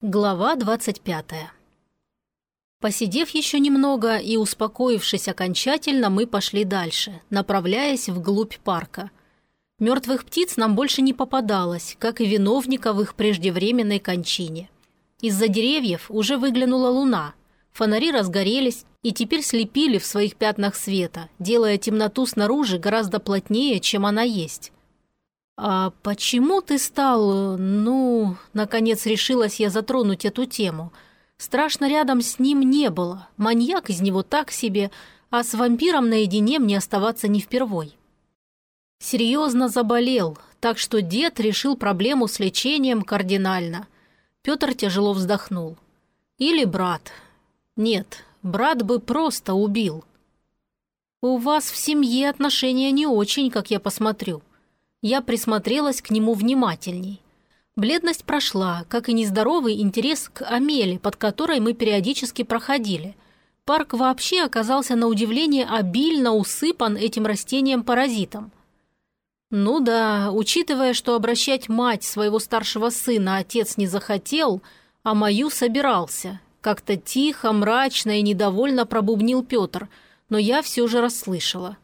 Глава двадцать пятая Посидев еще немного и успокоившись окончательно, мы пошли дальше, направляясь вглубь парка. Мертвых птиц нам больше не попадалось, как и виновников их преждевременной кончине. Из-за деревьев уже выглянула луна, фонари разгорелись и теперь слепили в своих пятнах света, делая темноту снаружи гораздо плотнее, чем она есть. «А почему ты стал, ну...» Наконец решилась я затронуть эту тему. Страшно рядом с ним не было. Маньяк из него так себе, а с вампиром наедине мне оставаться не впервой. Серьезно заболел, так что дед решил проблему с лечением кардинально. Петр тяжело вздохнул. Или брат. Нет, брат бы просто убил. «У вас в семье отношения не очень, как я посмотрю», я присмотрелась к нему внимательней. Бледность прошла, как и нездоровый интерес к Амеле, под которой мы периодически проходили. Парк вообще оказался на удивление обильно усыпан этим растением-паразитом. Ну да, учитывая, что обращать мать своего старшего сына отец не захотел, а мою собирался. Как-то тихо, мрачно и недовольно пробубнил Петр, но я все же расслышала.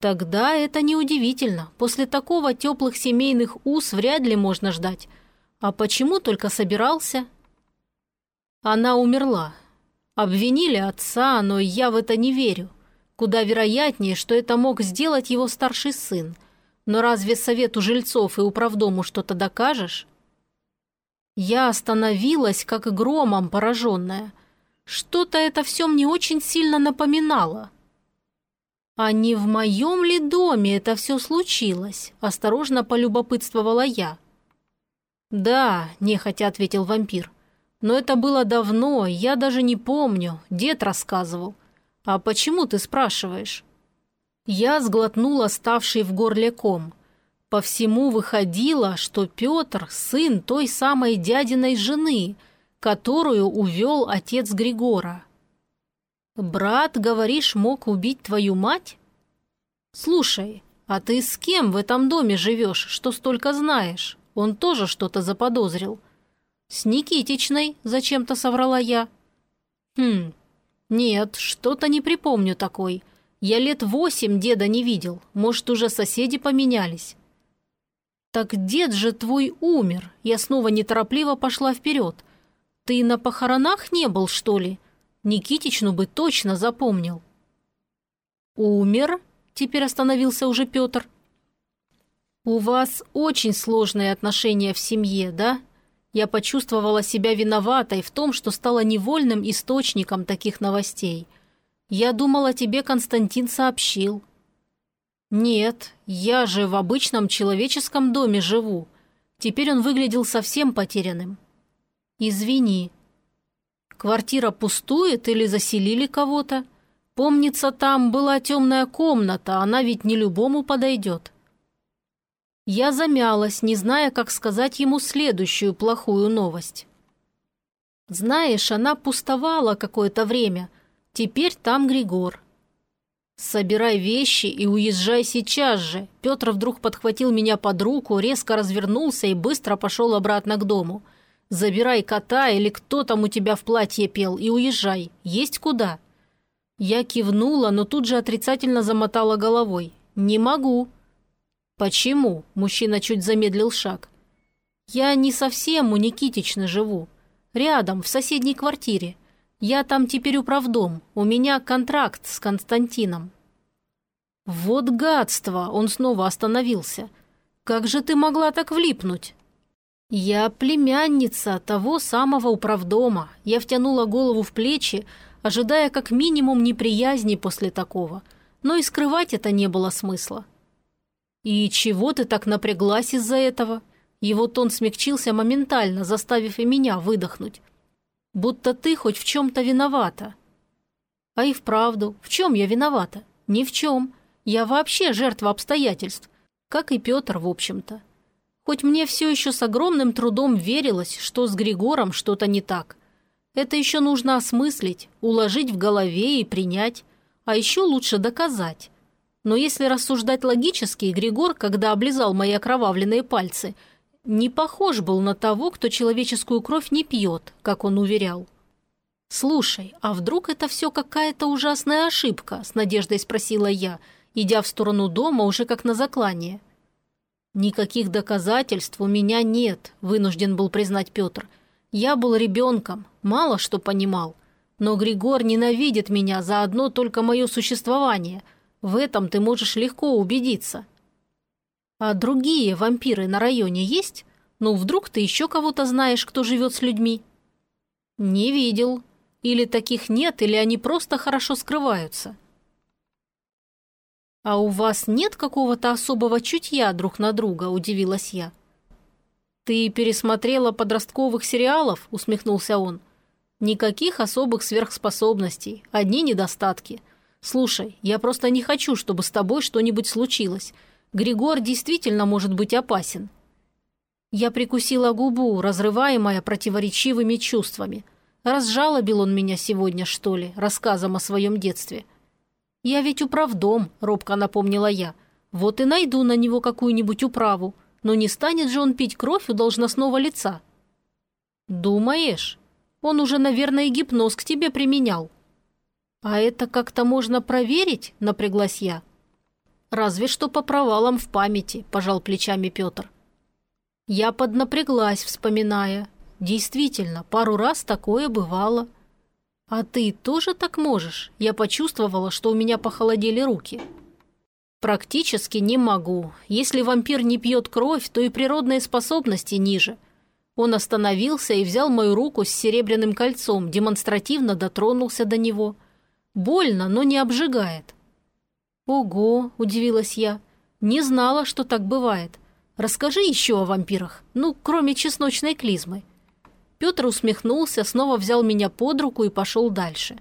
Тогда это неудивительно. После такого теплых семейных уз вряд ли можно ждать. А почему только собирался? Она умерла. Обвинили отца, но я в это не верю. Куда вероятнее, что это мог сделать его старший сын. Но разве совету жильцов и управдому что-то докажешь? Я остановилась, как громом пораженная. Что-то это все мне очень сильно напоминало. «А не в моем ли доме это все случилось?» – осторожно полюбопытствовала я. «Да», – нехотя ответил вампир. «Но это было давно, я даже не помню, дед рассказывал. А почему ты спрашиваешь?» Я сглотнула ставший в горле ком. По всему выходило, что Петр – сын той самой дядиной жены, которую увел отец Григора. «Брат, говоришь, мог убить твою мать?» «Слушай, а ты с кем в этом доме живешь, что столько знаешь? Он тоже что-то заподозрил». «С Никитичной», — зачем-то соврала я. «Хм, нет, что-то не припомню такой. Я лет восемь деда не видел, может, уже соседи поменялись». «Так дед же твой умер», — я снова неторопливо пошла вперед. «Ты на похоронах не был, что ли?» Никитичну бы точно запомнил. «Умер?» – теперь остановился уже Петр. «У вас очень сложные отношения в семье, да?» Я почувствовала себя виноватой в том, что стала невольным источником таких новостей. Я думала, тебе Константин сообщил. «Нет, я же в обычном человеческом доме живу. Теперь он выглядел совсем потерянным». «Извини», Квартира пустует или заселили кого-то? Помнится, там была темная комната, она ведь не любому подойдет. Я замялась, не зная, как сказать ему следующую плохую новость. Знаешь, она пустовала какое-то время. Теперь там Григор. «Собирай вещи и уезжай сейчас же!» Петр вдруг подхватил меня под руку, резко развернулся и быстро пошел обратно к дому – Забирай кота или кто там у тебя в платье пел и уезжай. Есть куда?» Я кивнула, но тут же отрицательно замотала головой. «Не могу». «Почему?» – мужчина чуть замедлил шаг. «Я не совсем у Никитичны живу. Рядом, в соседней квартире. Я там теперь управдом. У меня контракт с Константином». «Вот гадство!» – он снова остановился. «Как же ты могла так влипнуть?» «Я племянница того самого управдома». Я втянула голову в плечи, ожидая как минимум неприязни после такого. Но и скрывать это не было смысла. «И чего ты так напряглась из-за этого?» Его тон смягчился моментально, заставив и меня выдохнуть. «Будто ты хоть в чем-то виновата». «А и вправду, в чем я виновата? Ни в чем. Я вообще жертва обстоятельств, как и Петр, в общем-то. Хоть мне все еще с огромным трудом верилось, что с Григором что-то не так. Это еще нужно осмыслить, уложить в голове и принять, а еще лучше доказать. Но если рассуждать логически, Григор, когда облизал мои окровавленные пальцы, не похож был на того, кто человеческую кровь не пьет, как он уверял. «Слушай, а вдруг это все какая-то ужасная ошибка?» – с надеждой спросила я, идя в сторону дома уже как на заклание. «Никаких доказательств у меня нет», – вынужден был признать Петр. «Я был ребенком, мало что понимал. Но Григор ненавидит меня за одно только мое существование. В этом ты можешь легко убедиться». «А другие вампиры на районе есть? Ну, вдруг ты еще кого-то знаешь, кто живет с людьми?» «Не видел. Или таких нет, или они просто хорошо скрываются». «А у вас нет какого-то особого чутья друг на друга?» – удивилась я. «Ты пересмотрела подростковых сериалов?» – усмехнулся он. «Никаких особых сверхспособностей, одни недостатки. Слушай, я просто не хочу, чтобы с тобой что-нибудь случилось. Григор действительно может быть опасен. Я прикусила губу, разрываемая противоречивыми чувствами. Разжалобил он меня сегодня, что ли, рассказом о своем детстве. «Я ведь управдом», — робко напомнила я. «Вот и найду на него какую-нибудь управу. Но не станет же он пить кровь у должностного лица». «Думаешь? Он уже, наверное, гипноз к тебе применял». «А это как-то можно проверить?» — напряглась я. «Разве что по провалам в памяти», – пожал плечами Петр. Я поднапряглась, вспоминая. Действительно, пару раз такое бывало. «А ты тоже так можешь?» Я почувствовала, что у меня похолодели руки. «Практически не могу. Если вампир не пьет кровь, то и природные способности ниже». Он остановился и взял мою руку с серебряным кольцом, демонстративно дотронулся до него. Больно, но не обжигает. «Ого!» – удивилась я. «Не знала, что так бывает. Расскажи еще о вампирах, ну, кроме чесночной клизмы». Петр усмехнулся, снова взял меня под руку и пошел дальше.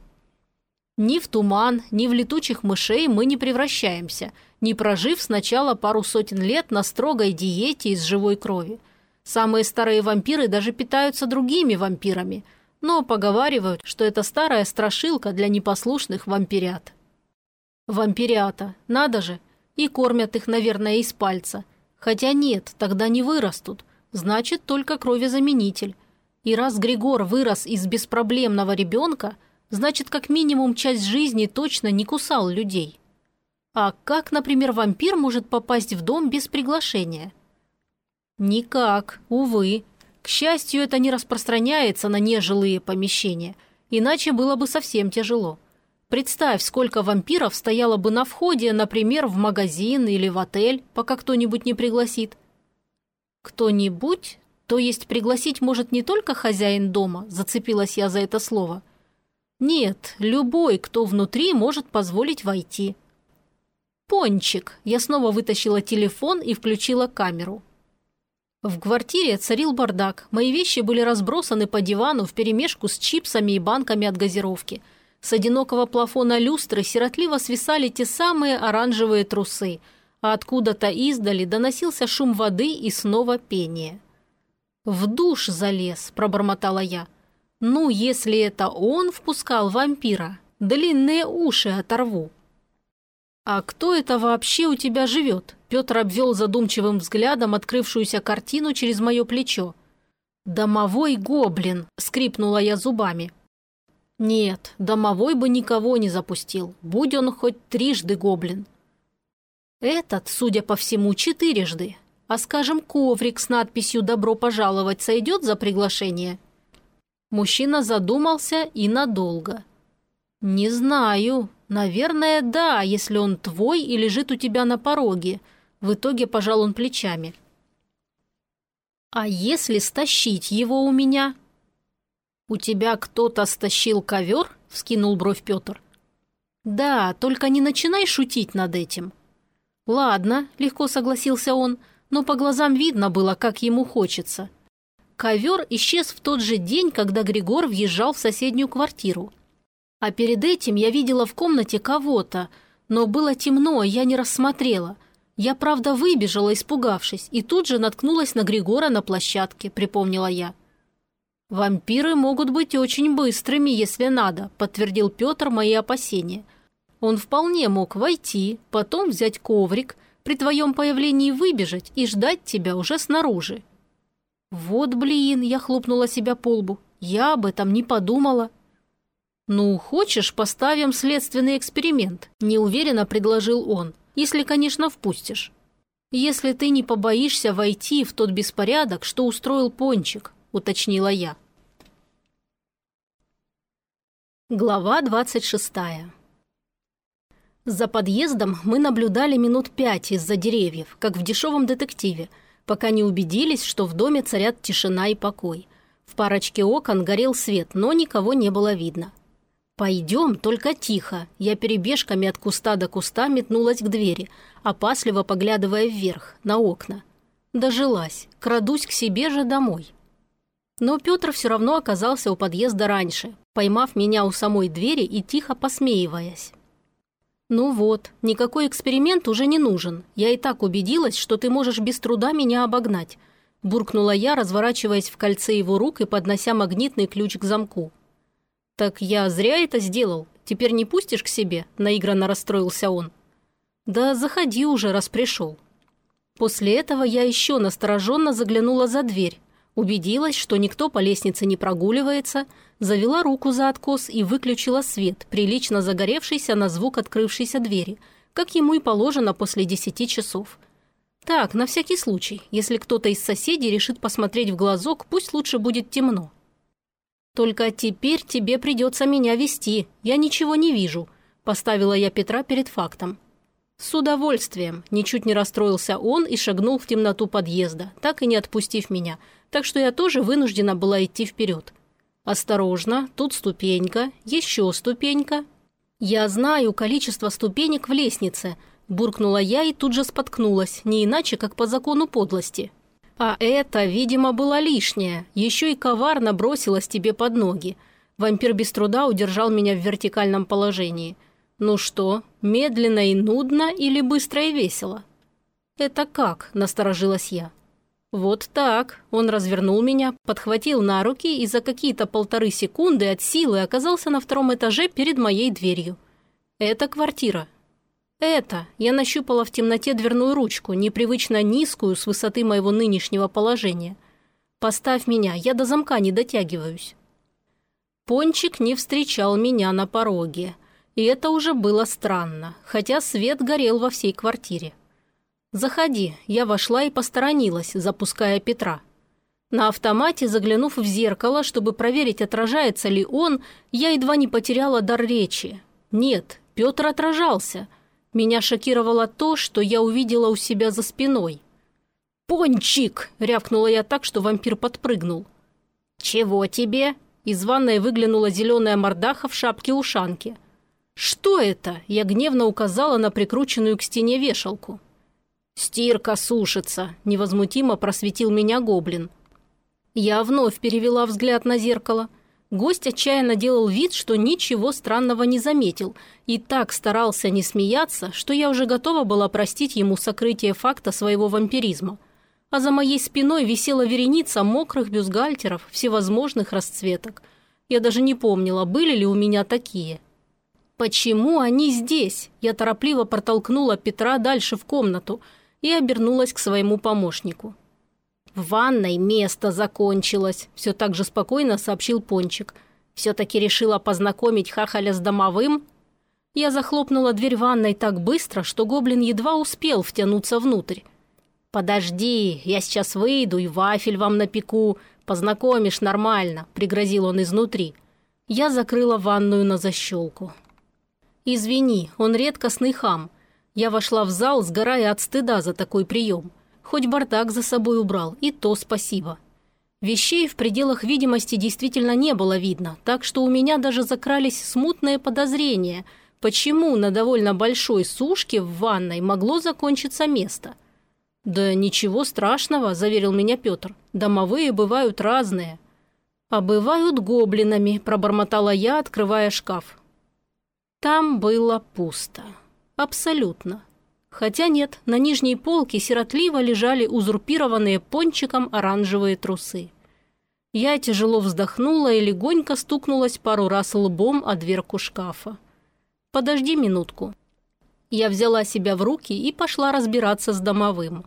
Ни в туман, ни в летучих мышей мы не превращаемся, не прожив сначала пару сотен лет на строгой диете из живой крови. Самые старые вампиры даже питаются другими вампирами, но поговаривают, что это старая страшилка для непослушных вампирят. Вампириата, надо же. И кормят их, наверное, из пальца. Хотя нет, тогда не вырастут. Значит, только кровезаменитель. И раз Григор вырос из беспроблемного ребенка, значит, как минимум часть жизни точно не кусал людей. А как, например, вампир может попасть в дом без приглашения? Никак, увы. К счастью, это не распространяется на нежилые помещения, иначе было бы совсем тяжело. Представь, сколько вампиров стояло бы на входе, например, в магазин или в отель, пока кто-нибудь не пригласит. Кто-нибудь? То есть пригласить может не только хозяин дома, зацепилась я за это слово. Нет, любой, кто внутри, может позволить войти. Пончик. Я снова вытащила телефон и включила камеру. В квартире царил бардак. Мои вещи были разбросаны по дивану вперемешку с чипсами и банками от газировки – с одинокого плафона люстры сиротливо свисали те самые оранжевые трусы, а откуда-то издали доносился шум воды и снова пение. «В душ залез», – пробормотала я. «Ну, если это он впускал вампира, длинные уши оторву». «А кто это вообще у тебя живет?» Петр обвел задумчивым взглядом открывшуюся картину через мое плечо. «Домовой гоблин!» – скрипнула я зубами. Нет, домовой бы никого не запустил, будь он хоть трижды гоблин. Этот, судя по всему, четырежды. А скажем, коврик с надписью «Добро пожаловать» сойдет за приглашение? Мужчина задумался и надолго. «Не знаю. Наверное, да, если он твой и лежит у тебя на пороге». В итоге пожал он плечами. «А если стащить его у меня?» «У тебя кто-то стащил ковер?» – вскинул бровь Петр. «Да, только не начинай шутить над этим». «Ладно», – легко согласился он, но по глазам видно было, как ему хочется. Ковер исчез в тот же день, когда Григор въезжал в соседнюю квартиру. А перед этим я видела в комнате кого-то, но было темно, я не рассмотрела. Я, правда, выбежала, испугавшись, и тут же наткнулась на Григора на площадке, припомнила я. «Вампиры могут быть очень быстрыми, если надо», – подтвердил Петр мои опасения. «Он вполне мог войти, потом взять коврик, при твоем появлении выбежать и ждать тебя уже снаружи». «Вот блин!» – я хлопнула себя по лбу. «Я об этом не подумала». «Ну, хочешь, поставим следственный эксперимент?» – неуверенно предложил он. «Если, конечно, впустишь. Если ты не побоишься войти в тот беспорядок, что устроил Пончик», – уточнила я. Глава двадцать шестая. За подъездом мы наблюдали минут пять из-за деревьев, как в дешевом детективе, пока не убедились, что в доме царят тишина и покой. В парочке окон горел свет, но никого не было видно. «Пойдем, только тихо». Я перебежками от куста до куста метнулась к двери, опасливо поглядывая вверх, на окна. Дожилась, крадусь к себе же домой. Но Петр все равно оказался у подъезда раньше, поймав меня у самой двери и тихо посмеиваясь. «Ну вот, никакой эксперимент уже не нужен. Я и так убедилась, что ты можешь без труда меня обогнать», буркнула я, разворачиваясь в кольце его рук и поднося магнитный ключ к замку. «Так я зря это сделал. Теперь не пустишь к себе?» – наигранно расстроился он. «Да заходи уже, раз пришел». После этого я еще настороженно заглянула за дверь, Убедилась, что никто по лестнице не прогуливается, завела руку за откос и выключила свет, прилично загоревшийся на звук открывшейся двери, как ему и положено после десяти часов. Так, на всякий случай, если кто-то из соседей решит посмотреть в глазок, пусть лучше будет темно. «Только теперь тебе придется меня вести, я ничего не вижу», – поставила я Петра перед фактом. «С удовольствием», – ничуть не расстроился он и шагнул в темноту подъезда, так и не отпустив меня – так что я тоже вынуждена была идти вперед. Осторожно, тут ступенька, еще ступенька. Я знаю количество ступенек в лестнице, буркнула я и тут же споткнулась, не иначе, как по закону подлости. А это, видимо, было лишнее, еще и коварно бросилась тебе под ноги. Вампир без труда удержал меня в вертикальном положении. Ну что, медленно и нудно или быстро и весело? «Это как?» – насторожилась я. Вот так. Он развернул меня, подхватил на руки и за какие-то полторы секунды от силы оказался на втором этаже перед моей дверью. Это квартира. Это. Я нащупала в темноте дверную ручку, непривычно низкую с высоты моего нынешнего положения. Поставь меня, я до замка не дотягиваюсь. Пончик не встречал меня на пороге. И это уже было странно, хотя свет горел во всей квартире. «Заходи». Я вошла и посторонилась, запуская Петра. На автомате, заглянув в зеркало, чтобы проверить, отражается ли он, я едва не потеряла дар речи. Нет, Петр отражался. Меня шокировало то, что я увидела у себя за спиной. «Пончик!» – рявкнула я так, что вампир подпрыгнул. «Чего тебе?» – из ванной выглянула зеленая мордаха в шапке-ушанке. «Что это?» – я гневно указала на прикрученную к стене вешалку. «Стирка сушится», – невозмутимо просветил меня гоблин. Я вновь перевела взгляд на зеркало. Гость отчаянно делал вид, что ничего странного не заметил, и так старался не смеяться, что я уже готова была простить ему сокрытие факта своего вампиризма. А за моей спиной висела вереница мокрых бюстгальтеров всевозможных расцветок. Я даже не помнила, были ли у меня такие. «Почему они здесь?» Я торопливо протолкнула Петра дальше в комнату – и обернулась к своему помощнику. «В ванной место закончилось», – все так же спокойно сообщил Пончик. «Все-таки решила познакомить Хахаля с домовым?» Я захлопнула дверь ванной так быстро, что гоблин едва успел втянуться внутрь. «Подожди, я сейчас выйду и вафель вам напеку. Познакомишь нормально», – пригрозил он изнутри. Я закрыла ванную на защелку. «Извини, он редкостный хам. Я вошла в зал, сгорая от стыда за такой прием. Хоть бардак за собой убрал, и то спасибо. Вещей в пределах видимости действительно не было видно, так что у меня даже закрались смутные подозрения, почему на довольно большой сушке в ванной могло закончиться место. «Да ничего страшного», – заверил меня Петр. «Домовые бывают разные». «А бывают гоблинами», – пробормотала я, открывая шкаф. Там было пусто. Абсолютно. Хотя нет, на нижней полке сиротливо лежали узурпированные пончиком оранжевые трусы. Я тяжело вздохнула и легонько стукнулась пару раз лбом о дверку шкафа. «Подожди минутку». Я взяла себя в руки и пошла разбираться с домовым.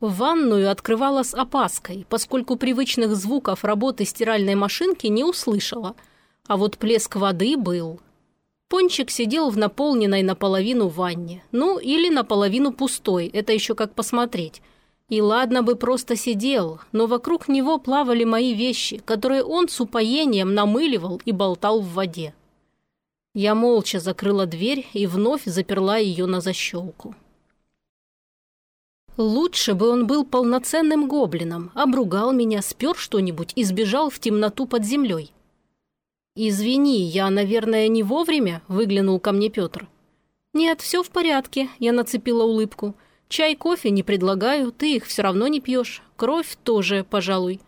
Ванную открывала с опаской, поскольку привычных звуков работы стиральной машинки не услышала, а вот плеск воды был. Пончик сидел в наполненной наполовину ванне, ну или наполовину пустой, это еще как посмотреть. И ладно бы просто сидел, но вокруг него плавали мои вещи, которые он с упоением намыливал и болтал в воде. Я молча закрыла дверь и вновь заперла ее на защелку. Лучше бы он был полноценным гоблином, обругал меня, спер что-нибудь и сбежал в темноту под землей. «Извини, я, наверное, не вовремя?» – выглянул ко мне Петр. «Нет, все в порядке», – я нацепила улыбку. «Чай, кофе не предлагаю, ты их все равно не пьешь. Кровь тоже, пожалуй».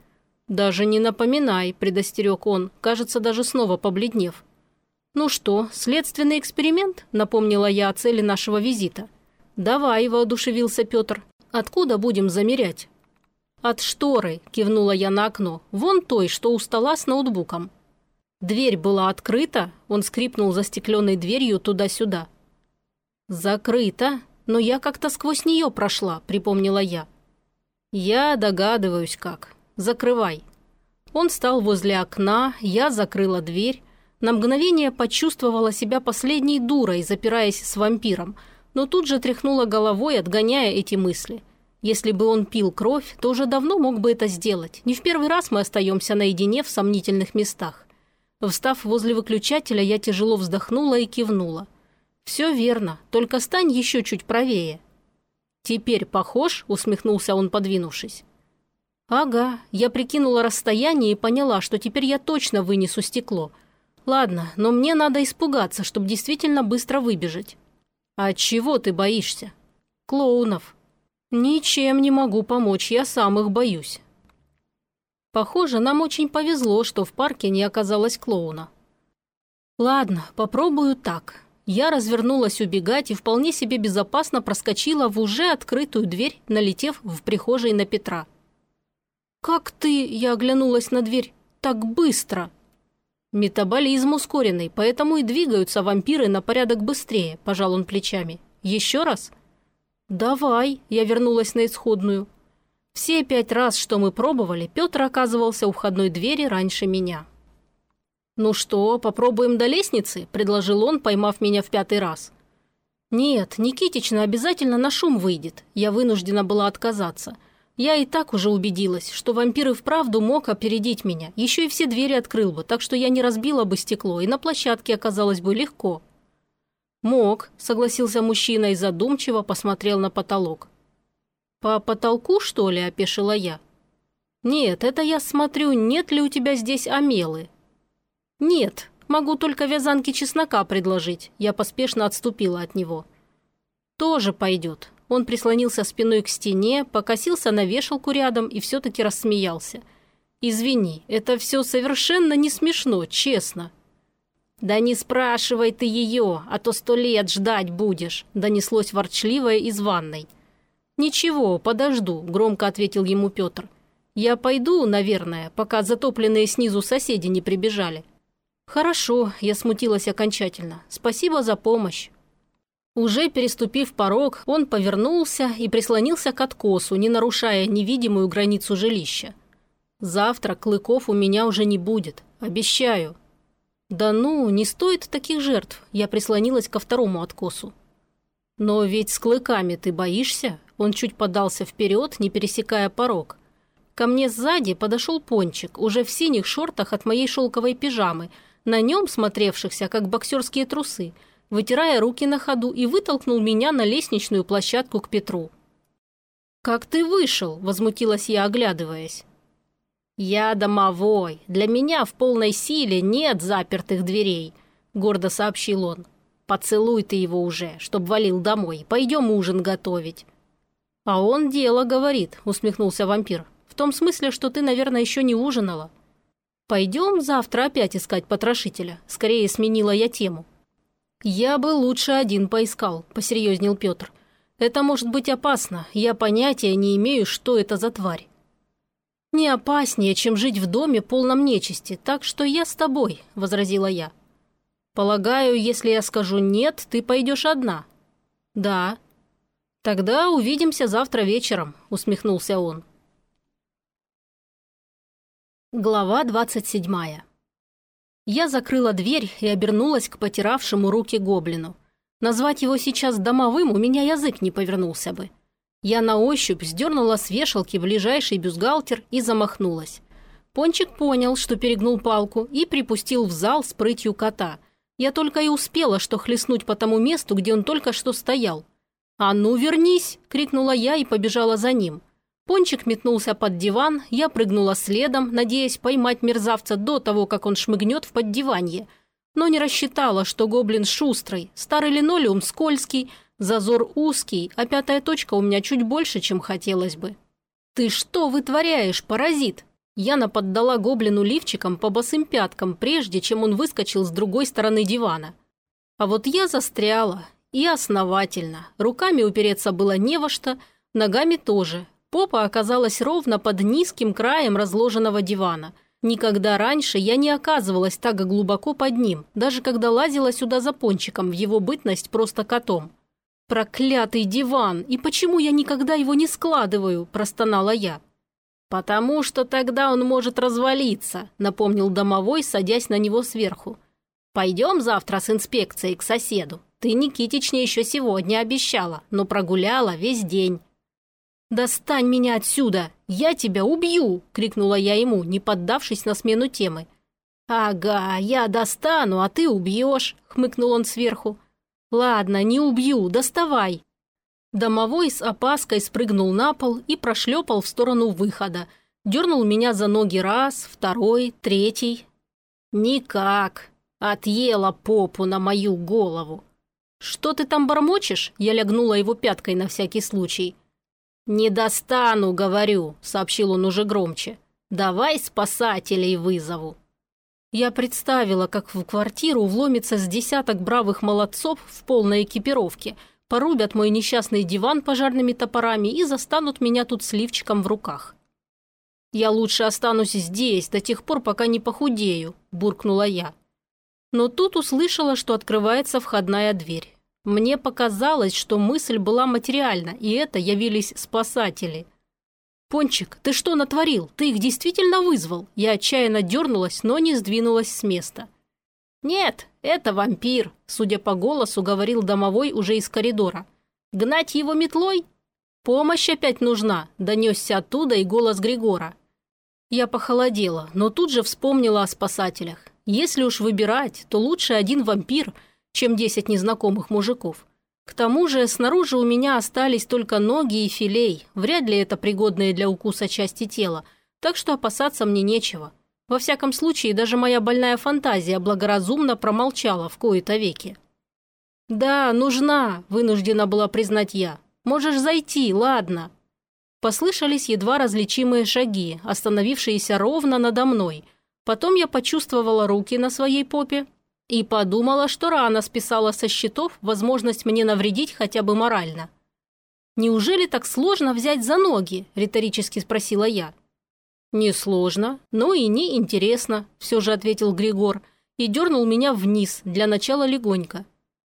«Даже не напоминай», – предостерег он, кажется, даже снова побледнев. «Ну что, следственный эксперимент?» – напомнила я о цели нашего визита. «Давай», – воодушевился Петр. Откуда будем замерять?» «От шторы», – кивнула я на окно, – «вон той, что у стола с ноутбуком». Дверь была открыта, он скрипнул застекленной дверью туда-сюда. «Закрыта, но я как-то сквозь нее прошла», – припомнила я. «Я догадываюсь как. Закрывай». Он стал возле окна, я закрыла дверь. На мгновение почувствовала себя последней дурой, запираясь с вампиром – но тут же тряхнула головой, отгоняя эти мысли. Если бы он пил кровь, то уже давно мог бы это сделать. Не в первый раз мы остаемся наедине в сомнительных местах. Встав возле выключателя, я тяжело вздохнула и кивнула. «Все верно, только стань еще чуть правее». «Теперь похож?» – усмехнулся он, подвинувшись. «Ага, я прикинула расстояние и поняла, что теперь я точно вынесу стекло. Ладно, но мне надо испугаться, чтобы действительно быстро выбежать». «А чего ты боишься?» «Клоунов». «Ничем не могу помочь, я сам их боюсь». Похоже, нам очень повезло, что в парке не оказалось клоуна. Ладно, попробую так. Я развернулась убегать и вполне себе безопасно проскочила в уже открытую дверь, налетев в прихожей на Петра. «Как ты?» – я оглянулась на дверь. «Так быстро!» «Метаболизм ускоренный, поэтому и двигаются вампиры на порядок быстрее», – пожал он плечами. «Еще раз?» «Давай», – я вернулась на исходную. Все пять раз, что мы пробовали, Петр оказывался у входной двери раньше меня. «Ну что, попробуем до лестницы?» – предложил он, поймав меня в пятый раз. «Нет, Никитична обязательно на шум выйдет. Я вынуждена была отказаться. Я и так уже убедилась, что вампир и вправду мог опередить меня. Еще и все двери открыл бы, так что я не разбила бы стекло, и на площадке оказалось бы легко. «Мог», — согласился мужчина и задумчиво посмотрел на потолок. «По потолку, что ли?» – опешила я. «Нет, это я смотрю, нет ли у тебя здесь омелы?» «Нет, могу только вязанки чеснока предложить». Я поспешно отступила от него. «Тоже пойдет. Он прислонился спиной к стене, покосился на вешалку рядом и все-таки рассмеялся. «Извини, это все совершенно не смешно, честно». «Да не спрашивай ты ее, а то сто лет ждать будешь», – донеслось ворчливое из ванной. «Ничего, подожду», – громко ответил ему Петр. «Я пойду, наверное, пока затопленные снизу соседи не прибежали». «Хорошо», – я смутилась окончательно. «Спасибо за помощь». Уже переступив порог, он повернулся и прислонился к откосу, не нарушая невидимую границу жилища. «Завтра клыков у меня уже не будет, обещаю». «Да ну, не стоит таких жертв», – я прислонилась ко второму откосу. «Но ведь с клыками ты боишься?» Он чуть подался вперед, не пересекая порог. Ко мне сзади подошел пончик, уже в синих шортах от моей шелковой пижамы, на нем смотревшихся, как боксерские трусы – вытирая руки на ходу, и вытолкнул меня на лестничную площадку к Петру. «Как ты вышел?» – возмутилась я, оглядываясь. «Я домовой. Для меня в полной силе нет запертых дверей», – гордо сообщил он. «Поцелуй ты его уже, чтоб валил домой. Пойдем ужин готовить». «А он дело говорит», – усмехнулся вампир. «В том смысле, что ты, наверное, еще не ужинала». «Пойдем завтра опять искать потрошителя». Скорее сменила я тему. «Я бы лучше один поискал», – посерьезнел Петр. «Это может быть опасно. Я понятия не имею, что это за тварь». «Не опаснее, чем жить в доме полном нечисти, так что я с тобой», – возразила я. «Полагаю, если я скажу «нет», ты пойдешь одна». «Да». «Тогда увидимся завтра вечером», – усмехнулся он. Глава двадцать седьмая. Я закрыла дверь и обернулась к потиравшему руки гоблину. Назвать его сейчас домовым у меня язык не повернулся бы. Я на ощупь сдернула с вешалки ближайший бюстгальтер и замахнулась. Пончик понял, что перегнул палку и припустил в зал с прытью кота. Я только и успела, что хлестнуть по тому месту, где он только что стоял. «А ну, вернись!» – крикнула я и побежала за ним. Пончик метнулся под диван, я прыгнула следом, надеясь поймать мерзавца до того, как он шмыгнет в поддиванье. Но не рассчитала, что гоблин шустрый, старый линолеум скользкий, зазор узкий, а пятая точка у меня чуть больше, чем хотелось бы. «Ты что вытворяешь, паразит?» Я наподдала гоблину лифчиком по босым пяткам, прежде чем он выскочил с другой стороны дивана. А вот я застряла. И основательно. Руками упереться было не во что, ногами тоже, Попа оказалась ровно под низким краем разложенного дивана. Никогда раньше я не оказывалась так глубоко под ним, даже когда лазила сюда за пончиком в его бытность просто котом. «Проклятый диван! И почему я никогда его не складываю?» – простонала я. «Потому что тогда он может развалиться», – напомнил домовой, садясь на него сверху. «Пойдем завтра с инспекцией к соседу. Ты, Никитичне, еще сегодня обещала, но прогуляла весь день. «Достань меня отсюда! Я тебя убью!» – крикнула я ему, не поддавшись на смену темы. «Ага, я достану, а ты убьешь!» – хмыкнул он сверху. «Ладно, не убью, доставай!» Домовой с опаской спрыгнул на пол и прошлепал в сторону выхода. Дернул меня за ноги раз, второй, третий. «Никак!» – отъела попу на мою голову. «Что ты там бормочешь?» – я лягнула его пяткой на всякий случай. «Не достану, говорю», — сообщил он уже громче. «Давай спасателей вызову». Я представила, как в квартиру вломится с десяток бравых молодцов в полной экипировке, порубят мой несчастный диван пожарными топорами и застанут меня тут с лифчиком в руках. «Я лучше останусь здесь до тех пор, пока не похудею», – буркнула я. Но тут услышала, что открывается входная дверь. Мне показалось, что мысль была материальна, и это явились спасатели. «Пончик, ты что натворил? Ты их действительно вызвал?» Я отчаянно дернулась, но не сдвинулась с места. «Нет, это вампир», – судя по голосу, говорил домовой уже из коридора. «Гнать его метлой?» «Помощь опять нужна», – донесся оттуда и голос Григора. Я похолодела, но тут же вспомнила о спасателях. Если уж выбирать, то лучше один вампир – чем десять незнакомых мужиков. К тому же снаружи у меня остались только ноги и филей, вряд ли это пригодные для укуса части тела, так что опасаться мне нечего. Во всяком случае, даже моя больная фантазия благоразумно промолчала в кои-то веки. «Да, нужна», – вынуждена была признать я. «Можешь зайти, ладно». Послышались едва различимые шаги, остановившиеся ровно надо мной. Потом я почувствовала руки на своей попе, и подумала, что рано списала со счетов возможность мне навредить хотя бы морально. «Неужели так сложно взять за ноги?» – риторически спросила я. «Несложно, но и не интересно», – все же ответил Григор и дернул меня вниз, для начала легонько.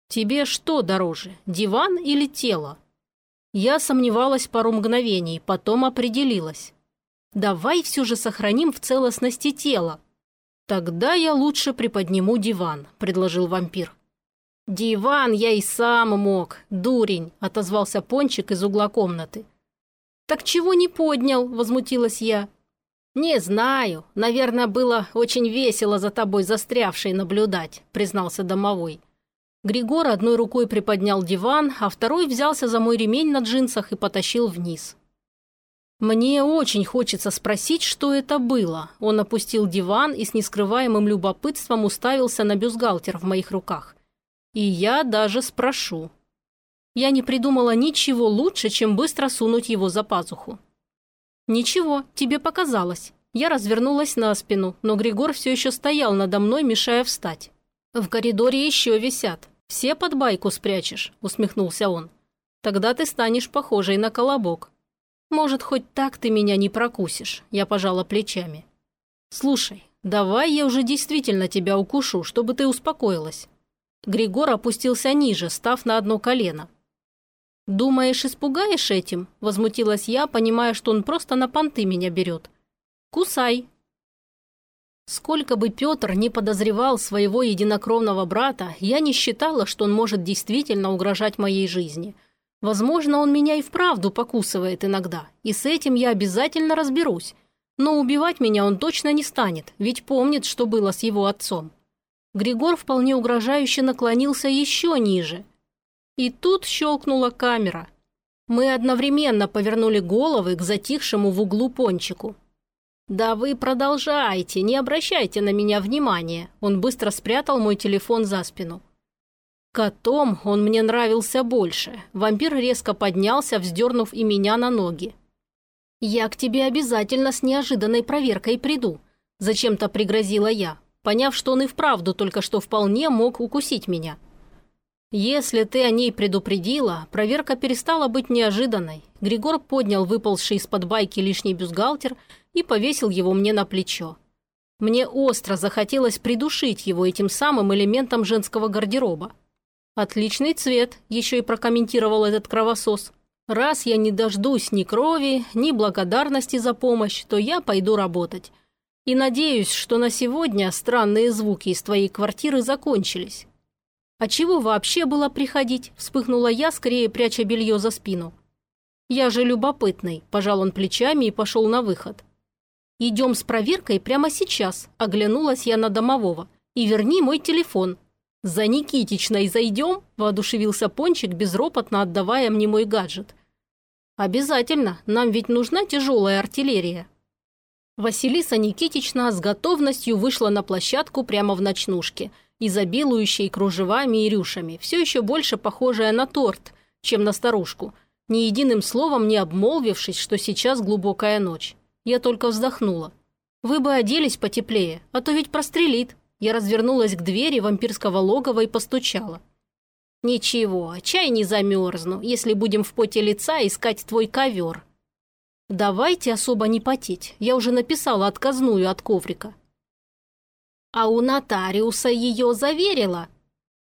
«Тебе что дороже, диван или тело?» Я сомневалась пару мгновений, потом определилась. «Давай все же сохраним в целостности тело», «Тогда я лучше приподниму диван», – предложил вампир. «Диван я и сам мог, дурень», – отозвался Пончик из угла комнаты. «Так чего не поднял?» – возмутилась я. «Не знаю. Наверное, было очень весело за тобой застрявшей наблюдать», – признался домовой. Григор одной рукой приподнял диван, а второй взялся за мой ремень на джинсах и потащил вниз. «Мне очень хочется спросить, что это было». Он опустил диван и с нескрываемым любопытством уставился на бюстгальтер в моих руках. «И я даже спрошу». Я не придумала ничего лучше, чем быстро сунуть его за пазуху. «Ничего, тебе показалось». Я развернулась на спину, но Григор все еще стоял надо мной, мешая встать. «В коридоре еще висят. Все под байку спрячешь», – усмехнулся он. «Тогда ты станешь похожей на колобок». «Может, хоть так ты меня не прокусишь?» Я пожала плечами. «Слушай, давай я уже действительно тебя укушу, чтобы ты успокоилась». Григор опустился ниже, став на одно колено. «Думаешь, испугаешь этим?» – возмутилась я, понимая, что он просто на понты меня берет. «Кусай!» Сколько бы Петр не подозревал своего единокровного брата, я не считала, что он может действительно угрожать моей жизни. Возможно, он меня и вправду покусывает иногда, и с этим я обязательно разберусь. Но убивать меня он точно не станет, ведь помнит, что было с его отцом. Григор вполне угрожающе наклонился еще ниже. И тут щелкнула камера. Мы одновременно повернули головы к затихшему в углу пончику. «Да вы продолжайте, не обращайте на меня внимания». Он быстро спрятал мой телефон за спину. Котом он мне нравился больше. Вампир резко поднялся, вздернув и меня на ноги. «Я к тебе обязательно с неожиданной проверкой приду», – зачем-то пригрозила я, поняв, что он и вправду только что вполне мог укусить меня. «Если ты о ней предупредила, проверка перестала быть неожиданной». Григор поднял выползший из-под байки лишний бюстгальтер и повесил его мне на плечо. Мне остро захотелось придушить его этим самым элементом женского гардероба. «Отличный цвет», – еще и прокомментировал этот кровосос. «Раз я не дождусь ни крови, ни благодарности за помощь, то я пойду работать. И надеюсь, что на сегодня странные звуки из твоей квартиры закончились». «А чего вообще было приходить?» – вспыхнула я, скорее пряча белье за спину. «Я же любопытный», – пожал он плечами и пошел на выход. «Идем с проверкой прямо сейчас», – оглянулась я на домового. «И верни мой телефон». «За Никитичной зайдем?» – воодушевился Пончик, безропотно отдавая мне мой гаджет. «Обязательно, нам ведь нужна тяжелая артиллерия». Василиса Никитична с готовностью вышла на площадку прямо в ночнушке – изобилующей кружевами и рюшами, все еще больше похожая на торт, чем на старушку, ни единым словом не обмолвившись, что сейчас глубокая ночь. Я только вздохнула. «Вы бы оделись потеплее, а то ведь прострелит». Я развернулась к двери вампирского логова и постучала. «Ничего, чай не замерзну, если будем в поте лица искать твой ковер». «Давайте особо не потеть. Я уже написала отказную от коврика а у нотариуса ее заверила».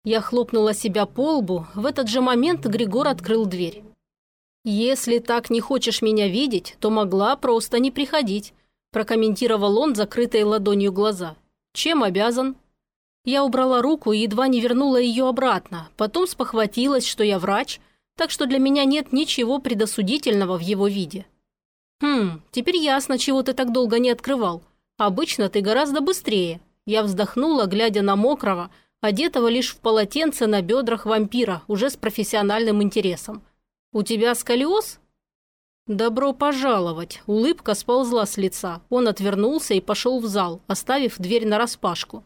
Я хлопнула себя по лбу, в этот же момент Григор открыл дверь. «Если так не хочешь меня видеть, то могла просто не приходить», прокомментировал он закрытой ладонью глаза. «Чем обязан?» Я убрала руку и едва не вернула ее обратно, потом спохватилась, что я врач, так что для меня нет ничего предосудительного в его виде. «Хм, теперь ясно, чего ты так долго не открывал. Обычно ты гораздо быстрее», я вздохнула, глядя на мокрого, одетого лишь в полотенце на бедрах вампира, уже с профессиональным интересом. «У тебя сколиоз?» «Добро пожаловать!» Улыбка сползла с лица. Он отвернулся и пошел в зал, оставив дверь нараспашку.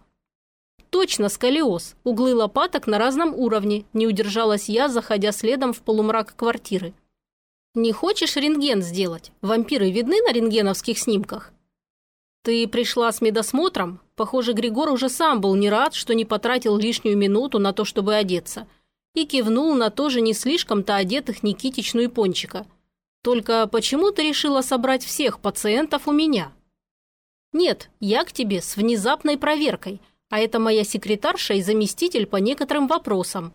«Точно сколиоз! Углы лопаток на разном уровне», не удержалась я, заходя следом в полумрак квартиры. «Не хочешь рентген сделать? Вампиры видны на рентгеновских снимках?» «Ты пришла с медосмотром?» Похоже, Григор уже сам был не рад, что не потратил лишнюю минуту на то, чтобы одеться. И кивнул на тоже не слишком-то одетых Никитичну и Пончика. «Только почему ты решила собрать всех пациентов у меня?» «Нет, я к тебе с внезапной проверкой, а это моя секретарша и заместитель по некоторым вопросам».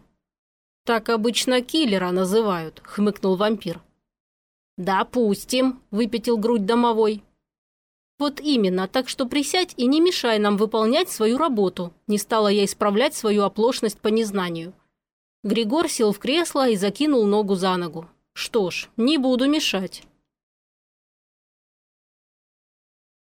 «Так обычно киллера называют», — хмыкнул вампир. «Допустим», — выпятил грудь домовой. «Вот именно, так что присядь и не мешай нам выполнять свою работу», не стала я исправлять свою оплошность по незнанию. Григор сел в кресло и закинул ногу за ногу. «Что ж, не буду мешать».